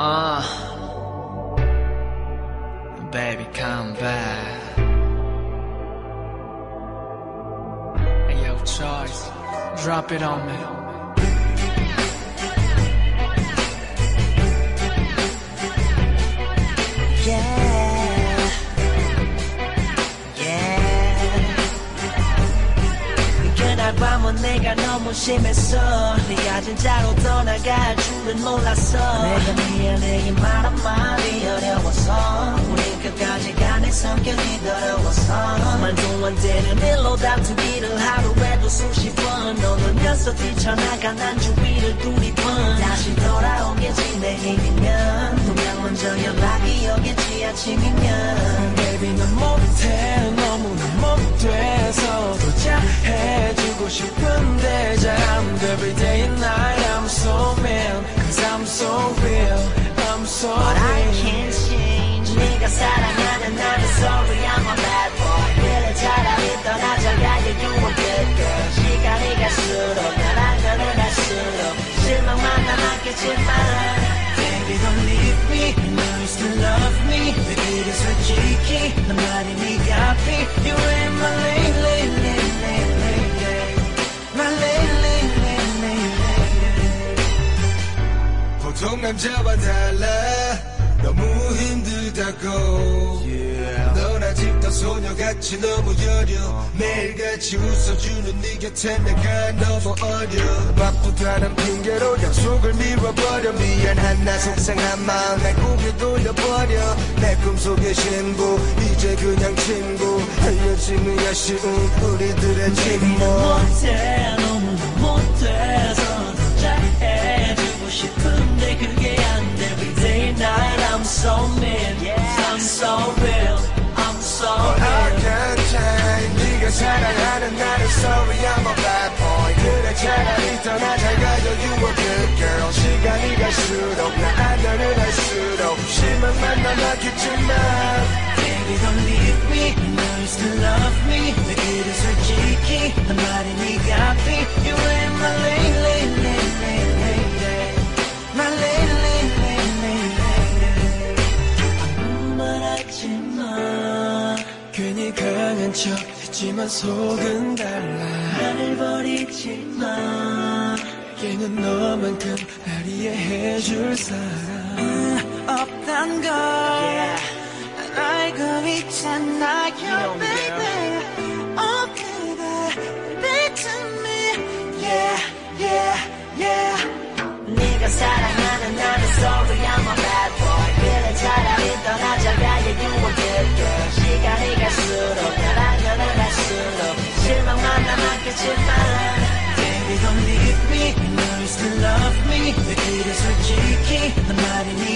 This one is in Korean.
Uh, baby, come back. Hey, yo, Choice, drop it on me. 내가 너무 심했어. 네가 진짜로 떠나갈 줄은 몰랐어. 내가 미안해 이말 한마디 어려워서. 우린 끝까지 가내 성격이 더러워서. 말도 안 되는 일로 다투기를 하루에도 수십 번. 너는 녀석 뛰쳐나가 난 주위를 두리번. 다시 돌아오겠지 내일이면. 분명 먼저 연락이 오겠지 아침이면. Baby 난 못해 남자와 달라 너무 힘들다고. 넌 아직도 소녀같이 너무 여려. 매일같이 웃어주는 네 곁에 내가 너무 어려. 바쁘다는 핑계로 약속을 미뤄버려. 미안한 나 속상한 마음 날 고개 돌려버려. 내 꿈속의 신부 이제 그냥 친구. 헤어짐이 아쉬운 우리들의 침묵 못해 너무 so mean I'm so real I'm so But I real can't change 네가 사랑하는 나는 sorry I'm a bad boy 그래 차라리 떠나자 가요 you a good girl 시간이 갈수록 나 안전을 할수록 실망만 남았겠지만 Baby don't leave me I know you still love me 내 길을 솔직히 난 말이 네 척 했지만 속은 달라. 나를 버리지마. 얘는 너만큼 날 이해해줄 사람. 없단 걸. 난 알고 있잖아요 남았겠지만 Baby don't leave me I know you still love me 내 길에 솔직히 난 말이 네가